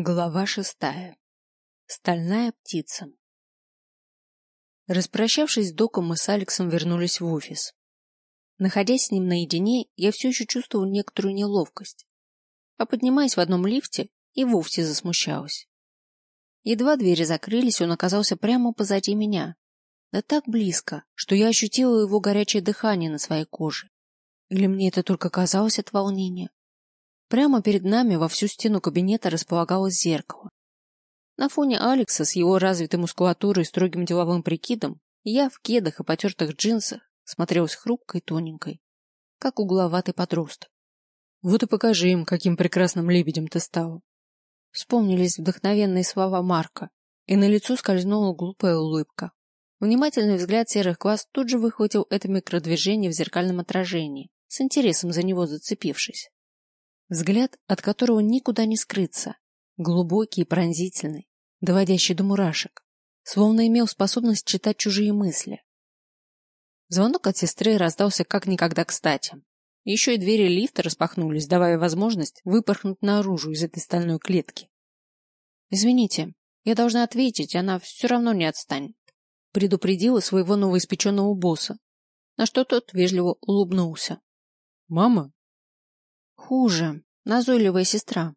Глава шестая. Стальная птица. Распрощавшись с Доком, мы с Алексом вернулись в офис. Находясь с ним наедине, я все еще чувствовал некоторую неловкость. А поднимаясь в одном лифте, и вовсе засмущалась. Едва двери закрылись, он оказался прямо позади меня. Да так близко, что я ощутила его горячее дыхание на своей коже. Или мне это только казалось от волнения? Прямо перед нами во всю стену кабинета располагалось зеркало. На фоне Алекса с его развитой мускулатурой и строгим деловым прикидом я в кедах и потертых джинсах смотрелась хрупкой и тоненькой, как угловатый подросток. Вот и покажи им, каким прекрасным лебедем ты стал. Вспомнились вдохновенные слова Марка, и на лицо скользнула глупая улыбка. Внимательный взгляд серых глаз тут же выхватил это микродвижение в зеркальном отражении, с интересом за него зацепившись. Взгляд, от которого никуда не скрыться, глубокий и пронзительный, доводящий до мурашек, словно имел способность читать чужие мысли. Звонок от сестры раздался как никогда кстати. Еще и двери лифта распахнулись, давая возможность выпорхнуть наружу из этой стальной клетки. «Извините, я должна ответить, она все равно не отстанет», предупредила своего новоиспеченного босса, на что тот вежливо улыбнулся. «Мама, Хуже. Назойливая сестра.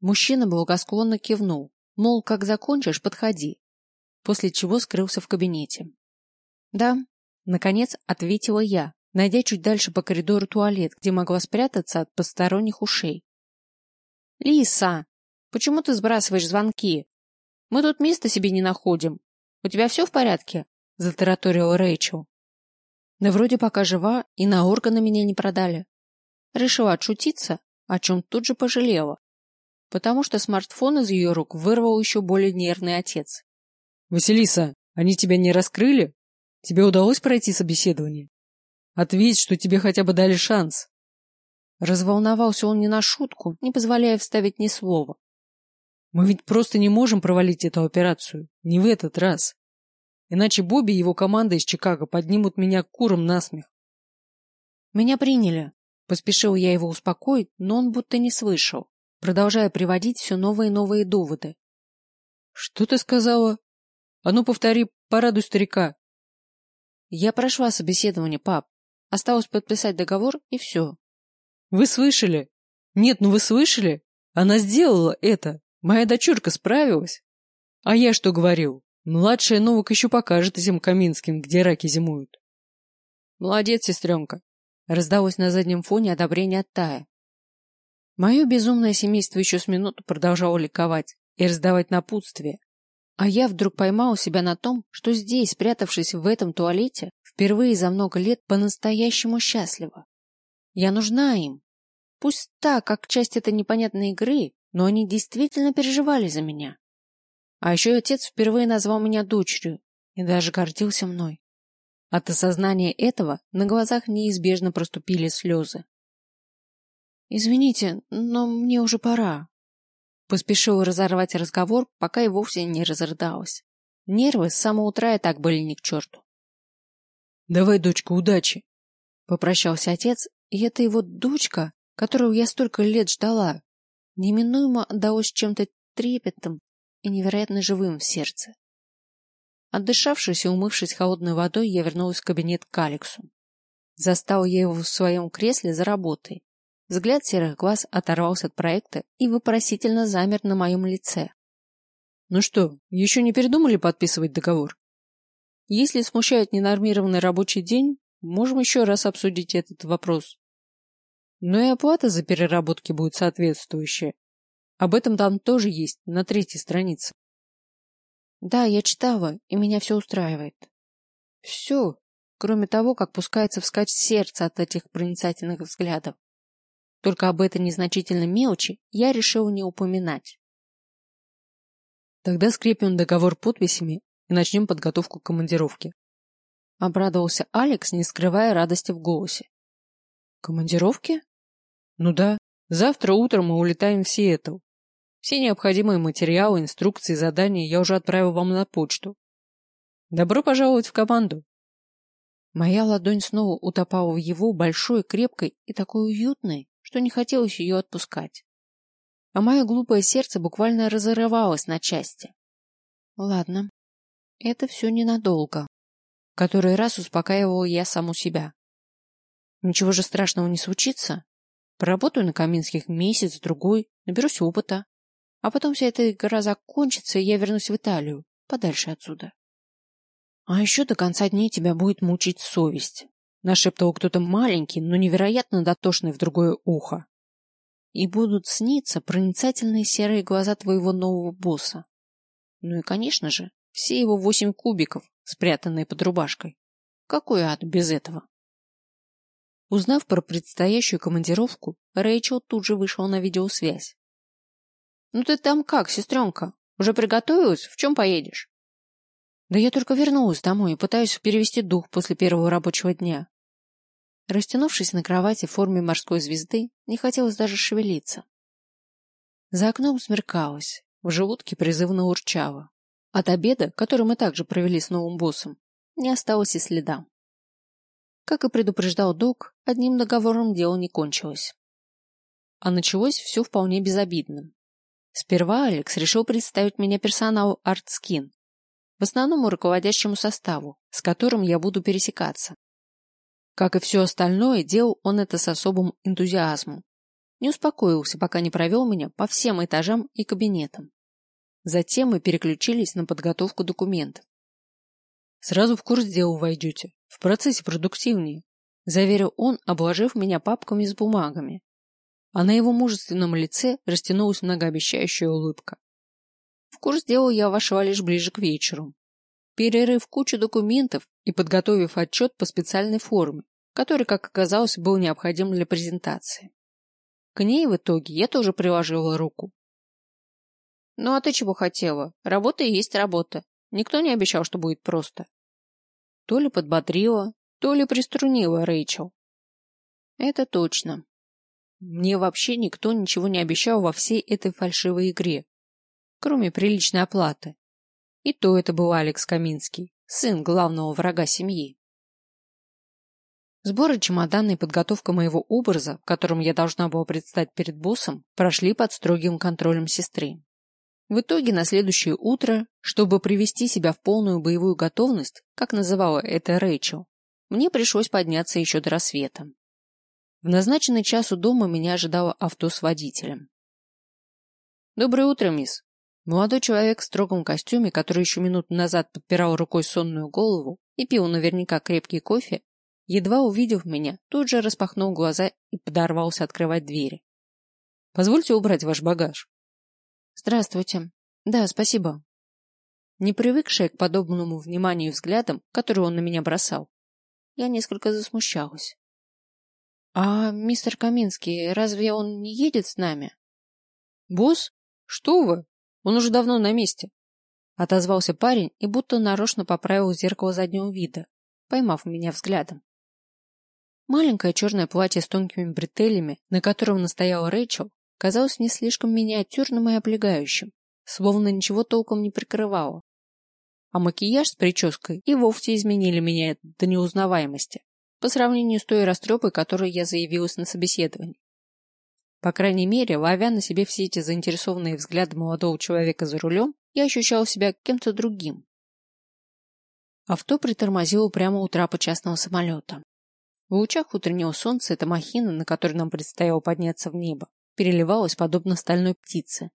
Мужчина благосклонно кивнул, мол, как закончишь, подходи, после чего скрылся в кабинете. Да, наконец ответила я, найдя чуть дальше по коридору туалет, где могла спрятаться от посторонних ушей. Лиса, почему ты сбрасываешь звонки? Мы тут места себе не находим. У тебя все в порядке? Затараторила Рэйчел. Да вроде пока жива, и на органы меня не продали. Решила отшутиться, о чем тут же пожалела, потому что смартфон из ее рук вырвал еще более нервный отец. «Василиса, они тебя не раскрыли? Тебе удалось пройти собеседование? Ответь, что тебе хотя бы дали шанс». Разволновался он не на шутку, не позволяя вставить ни слова. «Мы ведь просто не можем провалить эту операцию. Не в этот раз. Иначе Бобби и его команда из Чикаго поднимут меня куром насмех. Меня приняли, Поспешил я его успокоить, но он будто не слышал, продолжая приводить все новые и новые доводы. — Что ты сказала? А ну, повтори, порадуй старика. Я прошла собеседование, пап. Осталось подписать договор, и все. — Вы слышали? Нет, ну вы слышали? Она сделала это. Моя дочурка справилась. А я что говорил? Младшая Новак еще покажет этим Каминским, где раки зимуют. Молодец, сестренка. Раздалось на заднем фоне одобрение от Тая. Мое безумное семейство еще с минуту продолжало ликовать и раздавать напутствие. А я вдруг поймал себя на том, что здесь, спрятавшись в этом туалете, впервые за много лет по-настоящему счастлива. Я нужна им. Пусть так, как часть этой непонятной игры, но они действительно переживали за меня. А еще отец впервые назвал меня дочерью и даже гордился мной. От осознания этого на глазах неизбежно проступили слезы. «Извините, но мне уже пора». Поспешила разорвать разговор, пока и вовсе не разрыдалась. Нервы с самого утра и так были ни к черту. «Давай, дочка, удачи!» Попрощался отец, и эта его дочка, которую я столько лет ждала, неминуемо отдалась чем-то трепетным и невероятно живым в сердце. Отдышавшись и умывшись холодной водой, я вернулась в кабинет к Алексу. Застал я его в своем кресле за работой. Взгляд серых глаз оторвался от проекта и вопросительно замер на моем лице. Ну что, еще не передумали подписывать договор? Если смущает ненормированный рабочий день, можем еще раз обсудить этот вопрос. Но и оплата за переработки будет соответствующая. Об этом там тоже есть, на третьей странице. Да, я читала, и меня все устраивает. Все, кроме того, как пускается вскачь сердце от этих проницательных взглядов. Только об этой незначительной мелочи я решил не упоминать. Тогда скрепим договор подписями и начнем подготовку к командировке. Обрадовался Алекс, не скрывая радости в голосе. Командировки? Ну да, завтра утром мы улетаем в Сиэтл. Все необходимые материалы, инструкции, задания я уже отправил вам на почту. Добро пожаловать в команду. Моя ладонь снова утопала в его большой, крепкой и такой уютной, что не хотелось ее отпускать. а мое глупое сердце буквально разрывалось на части. Ладно, это все ненадолго. Который раз успокаивал я саму себя. Ничего же страшного не случится. Поработаю на Каминских месяц, другой, наберусь опыта. А потом вся эта игра закончится, и я вернусь в Италию, подальше отсюда. А еще до конца дней тебя будет мучить совесть. Нашептывал кто-то маленький, но невероятно дотошный в другое ухо. И будут сниться проницательные серые глаза твоего нового босса. Ну и, конечно же, все его восемь кубиков, спрятанные под рубашкой. Какой ад без этого? Узнав про предстоящую командировку, Рэйчел тут же вышел на видеосвязь. «Ну ты там как, сестренка? Уже приготовилась? В чем поедешь?» «Да я только вернулась домой и пытаюсь перевести дух после первого рабочего дня». Растянувшись на кровати в форме морской звезды, не хотелось даже шевелиться. За окном смеркалось, в желудке призывно урчало. От обеда, который мы также провели с новым боссом, не осталось и следа. Как и предупреждал док, одним договором дело не кончилось. А началось все вполне безобидно. Сперва Алекс решил представить меня персоналу ArtSkin, в основном руководящему составу, с которым я буду пересекаться. Как и все остальное, делал он это с особым энтузиазмом. Не успокоился, пока не провел меня по всем этажам и кабинетам. Затем мы переключились на подготовку документов. Сразу в курс дела войдете, в процессе продуктивнее, заверил он, обложив меня папками с бумагами. А на его мужественном лице растянулась многообещающая улыбка. В курс дела я вошла лишь ближе к вечеру. Перерыв кучу документов и подготовив отчет по специальной форме, который, как оказалось, был необходим для презентации. К ней в итоге я тоже приложила руку, ну а ты чего хотела? Работа и есть работа. Никто не обещал, что будет просто. То ли подбодрила, то ли приструнила Рэйчел. Это точно. Мне вообще никто ничего не обещал во всей этой фальшивой игре, кроме приличной оплаты. И то это был Алекс Каминский, сын главного врага семьи. Сборы чемодана и подготовка моего образа, в котором я должна была предстать перед боссом, прошли под строгим контролем сестры. В итоге на следующее утро, чтобы привести себя в полную боевую готовность, как называла это Рэйчел, мне пришлось подняться еще до рассвета. В назначенный час у дома меня ожидало авто с водителем. «Доброе утро, мисс!» Молодой человек в строгом костюме, который еще минуту назад подпирал рукой сонную голову и пил наверняка крепкий кофе, едва увидев меня, тут же распахнул глаза и подорвался открывать двери. «Позвольте убрать ваш багаж». Здравствуйте. Да, спасибо. Не привыкшая к подобному вниманию взглядам, которые он на меня бросал, я несколько засмущалась. А мистер Каминский, разве он не едет с нами? Босс? Что вы? Он уже давно на месте. Отозвался парень и будто нарочно поправил зеркало заднего вида, поймав меня взглядом. Маленькое черное платье с тонкими бретелями, на котором настояла Рэйчел, казалось не слишком миниатюрным и облегающим, словно ничего толком не прикрывало. А макияж с прической и вовсе изменили меня до неузнаваемости по сравнению с той растрепой, которой я заявилась на собеседовании. По крайней мере, ловя на себе все эти заинтересованные взгляды молодого человека за рулем, я ощущала себя кем-то другим. Авто притормозило прямо у трапа частного самолета. В лучах утреннего солнца эта махина, на которой нам предстояло подняться в небо, переливалась подобно стальной птице,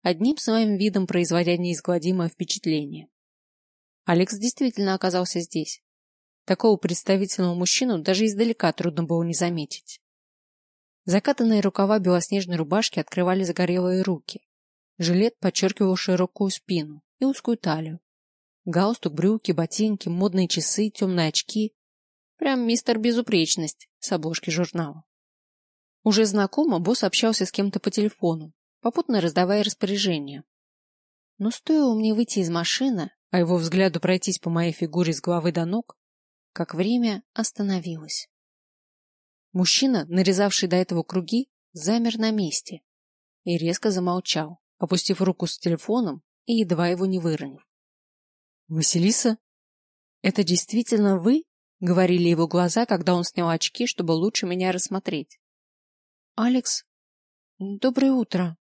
одним своим видом производя неизгладимое впечатление. Алекс действительно оказался здесь. Такого представительного мужчину даже издалека трудно было не заметить. Закатанные рукава белоснежной рубашки открывали загорелые руки. Жилет подчеркивал широкую спину и узкую талию. Галстук, брюки, ботинки, модные часы, темные очки. Прям мистер Безупречность с обложки журнала. Уже знакомо, босс общался с кем-то по телефону, попутно раздавая распоряжения. Но стоило мне выйти из машины, а его взгляду пройтись по моей фигуре с головы до ног, как время остановилось. Мужчина, нарезавший до этого круги, замер на месте и резко замолчал, опустив руку с телефоном и едва его не выронив. «Василиса? Это действительно вы?» — говорили его глаза, когда он снял очки, чтобы лучше меня рассмотреть. Алекс, доброе утро.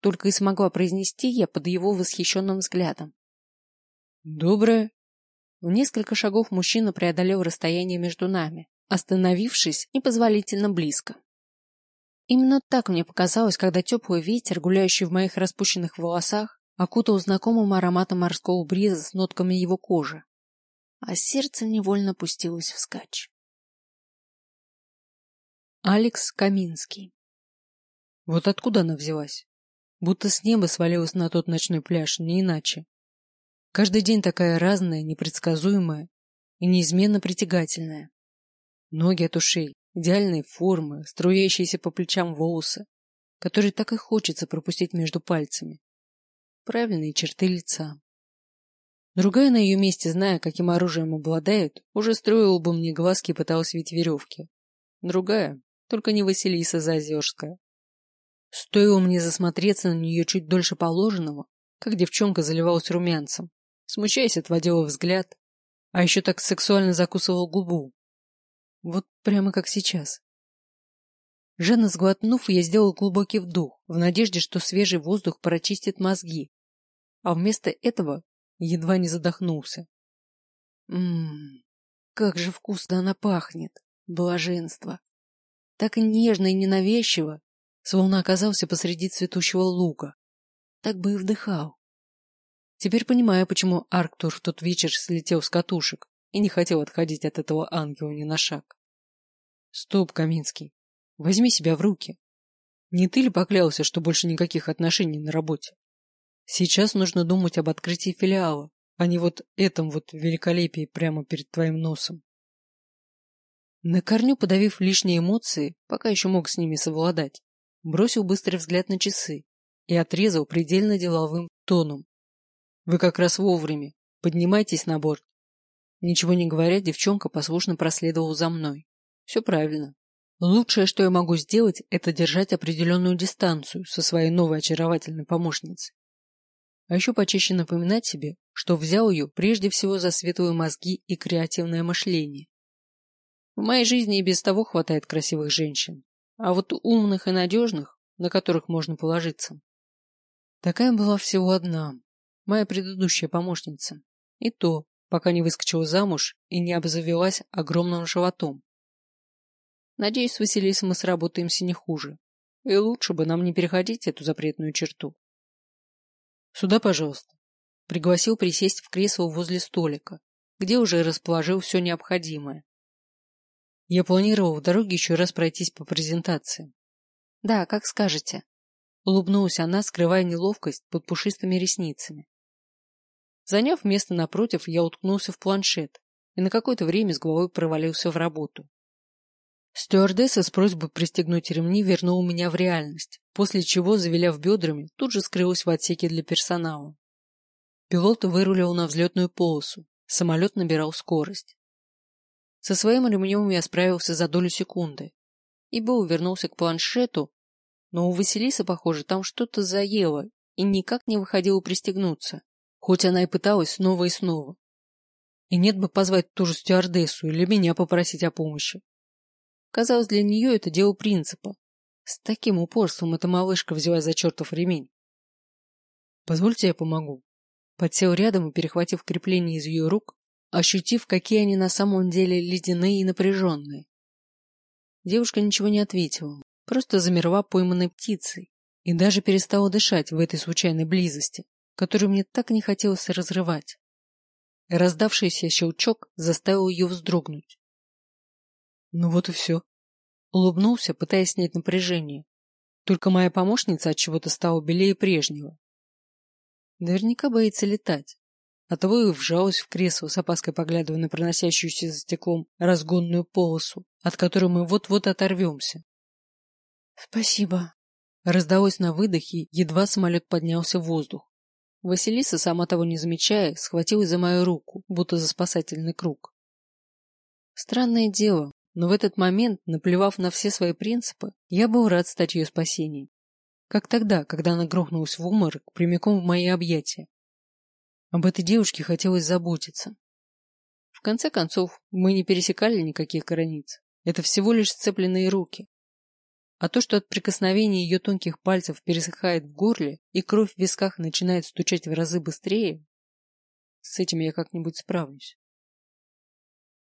только и смогла произнести я под его восхищенным взглядом. Доброе. В несколько шагов мужчина преодолел расстояние между нами, остановившись непозволительно близко. Именно так мне показалось, когда теплый ветер, гуляющий в моих распущенных волосах, окутал знакомым ароматом морского бриза с нотками его кожи, а сердце невольно пустилось вскачь. Алекс Каминский Вот откуда она взялась? Будто с неба свалилась на тот ночной пляж, не иначе. Каждый день такая разная, непредсказуемая и неизменно притягательная. Ноги от ушей, идеальные формы, струящиеся по плечам волосы, которые так и хочется пропустить между пальцами. Правильные черты лица. Другая на ее месте, зная, каким оружием обладает, уже строила бы мне глазки и пыталась ведь веревки. Другая, только не Василиса Зазерская. Стоило мне засмотреться на нее чуть дольше положенного, как девчонка заливалась румянцем, смущаясь, отводила взгляд, а еще так сексуально закусывал губу, вот прямо как сейчас. Жадно сглотнув, я сделал глубокий вдох, в надежде, что свежий воздух прочистит мозги. А вместо этого едва не задохнулся. Ммм, как же вкусно она пахнет! Блаженство! Так нежно и ненавязчиво, словно оказался посреди цветущего луга. Так бы и вдыхал. Теперь понимаю, почему Арктур в тот вечер слетел с катушек и не хотел отходить от этого ангела ни на шаг. Стоп, Каминский, возьми себя в руки. Не ты ли поклялся, что больше никаких отношений на работе? Сейчас нужно думать об открытии филиала, а не вот этом вот великолепии прямо перед твоим носом. На корню, подавив лишние эмоции, пока еще мог с ними совладать, бросил быстрый взгляд на часы и отрезал предельно деловым тоном. Вы как раз вовремя. Поднимайтесь на борт. Ничего не говоря, девчонка послушно проследовала за мной. Все правильно. Лучшее, что я могу сделать, это держать определенную дистанцию со своей новой очаровательной помощницей. А еще почаще напоминать себе, что взял ее прежде всего за светлые мозги и креативное мышление. В моей жизни и без того хватает красивых женщин, а вот умных и надежных, на которых можно положиться. Такая была всего одна, моя предыдущая помощница. И то пока не выскочила замуж и не обзавелась огромным животом. Надеюсь, с Василисой мы сработаемся не хуже. И лучше бы нам не переходить эту запретную черту. Сюда, пожалуйста. Пригласил присесть в кресло возле столика, где уже расположил все необходимое. Я планировал в дороге еще раз пройтись по презентации. Да, как скажете. Улыбнулась она, скрывая неловкость под пушистыми ресницами. Заняв место напротив, я уткнулся в планшет и на какое-то время с головой провалился в работу. Стюардесса с просьбой пристегнуть ремни вернула меня в реальность, после чего, завиляв бедрами, тут же скрылась в отсеке для персонала. Пилот вырулил на взлетную полосу, самолет набирал скорость. Со своим ремнем я справился за долю секунды, ибо увернулся к планшету, но у Василисы, похоже, там что-то заело и никак не выходило пристегнуться хоть она и пыталась снова и снова. И нет бы позвать ту же стюардессу или меня попросить о помощи. Казалось, для нее это дело принципа. С таким упорством эта малышка взяла за чертов ремень. Позвольте я помогу. Подсел рядом и, перехватив крепление из ее рук, ощутив, какие они на самом деле ледяные и напряженные. Девушка ничего не ответила, просто замерла пойманной птицей и даже перестала дышать в этой случайной близости которую мне так не хотелось разрывать. Раздавшийся щелчок заставил ее вздрогнуть. Ну вот и все. Улыбнулся, пытаясь снять напряжение. Только моя помощница от чего-то стала белее прежнего. Наверняка боится летать. Оттого и вжалась в кресло, с опаской поглядывая на проносящуюся за стеклом разгонную полосу, от которой мы вот-вот оторвемся. «Спасибо», — раздалось на выдохе, едва самолет поднялся в воздух. Василиса, сама того не замечая, схватилась за мою руку, будто за спасательный круг. Странное дело, но в этот момент, наплевав на все свои принципы, я был рад стать ее спасением. Как тогда, когда она грохнулась в умор прямиком в мои объятия. Об этой девушке хотелось заботиться. В конце концов, мы не пересекали никаких границ. Это всего лишь сцепленные руки. А то, что от прикосновения ее тонких пальцев пересыхает в горле и кровь в висках начинает стучать в разы быстрее, с этим я как-нибудь справлюсь.